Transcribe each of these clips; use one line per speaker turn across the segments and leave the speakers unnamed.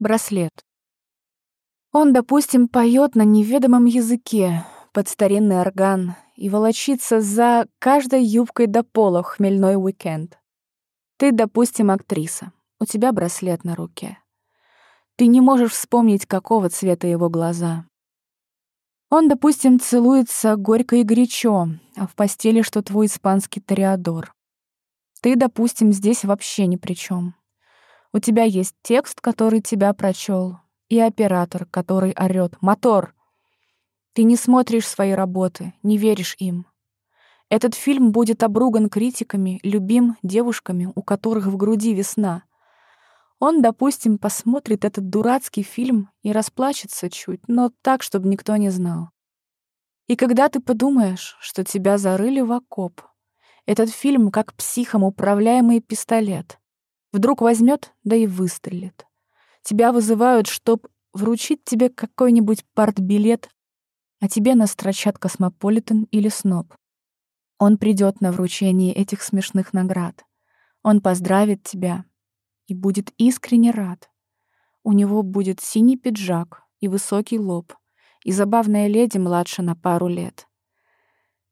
Браслет. Он, допустим, поет на неведомом языке под старинный орган и волочится за каждой юбкой до пола в хмельной уикенд. Ты, допустим, актриса. У тебя браслет на руке. Ты не можешь вспомнить, какого цвета его глаза. Он, допустим, целуется горько и горячо, а в постели что твой испанский тореадор. Ты, допустим, здесь вообще ни при чем. У тебя есть текст, который тебя прочел, и оператор, который орёт «Мотор!». Ты не смотришь свои работы, не веришь им. Этот фильм будет обруган критиками, любим девушками, у которых в груди весна. Он, допустим, посмотрит этот дурацкий фильм и расплачется чуть, но так, чтобы никто не знал. И когда ты подумаешь, что тебя зарыли в окоп, этот фильм как психом управляемый пистолет. Вдруг возьмет, да и выстрелит. Тебя вызывают, чтоб вручить тебе какой-нибудь партбилет, а тебе настрочат космополитен или сноб. Он придет на вручение этих смешных наград. Он поздравит тебя и будет искренне рад. У него будет синий пиджак и высокий лоб, и забавная леди младше на пару лет.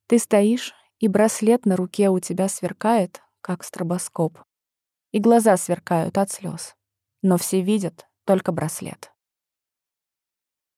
Ты стоишь, и браслет на руке у тебя сверкает, как стробоскоп и глаза сверкают от слез. Но все видят только браслет.